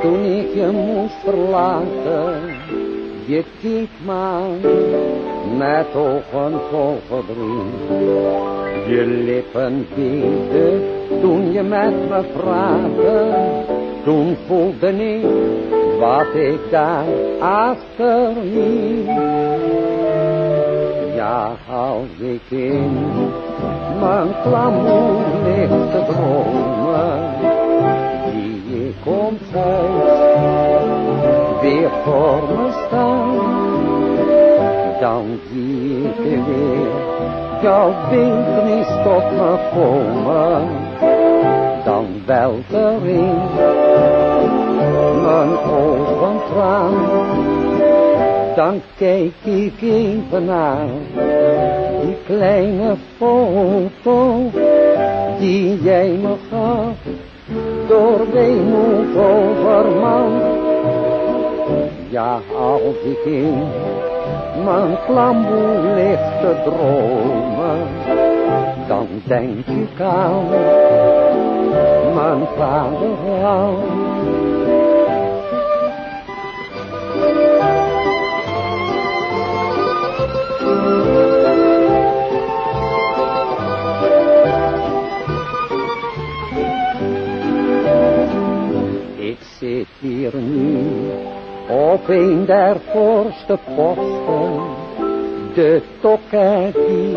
Toen ik je moest verlaten, je keek maar met ogen vol verdriet. Je lippen beefden toen je met me praatte, toen voelde ik wat ik daar achterliet. Ja, als ik in mijn klamoer ligt te dromen, zie ik ons huis weer voor me staan. Dan zie ik weer jouw beeldenis tot me komen. Dan welt er in mijn ogen traan. Dan kijk ik even naar die kleine foto die jij me gaf. Door weemoed overman. Ja, als ik in mijn klamboe ligt te dromen, dan denk ik aan mijn vaderland. Ik zit hier nu op een der voorste posten, de toket die,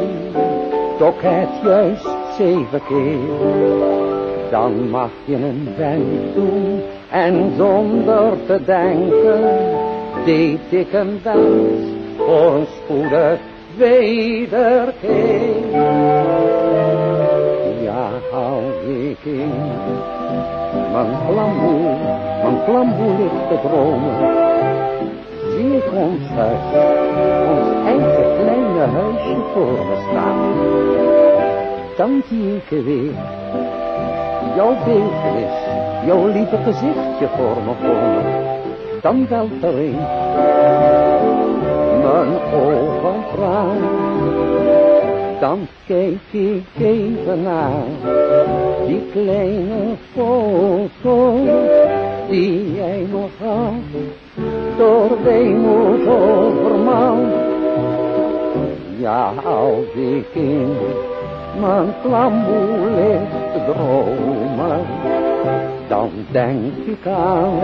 toket juist zeven keer. Dan mag je een wend doen en zonder te denken, deed ik een wens voor een spoedig wederkeer. Ja, hou ik in mijn klamboe, mijn klamboe ligt te dromen. Zie ik ons huis, ons eigen kleine huisje voor me staan. Dan zie ik weer jouw beeldenis, jouw lieve gezichtje voor me komen. Dan welt er in mijn ogen traan. Dan kijk ik even naar die kleine foto die jij nog had, door weemoed overman. Ja, als ik in mijn klamboe ligt te dromen, dan denk ik aan.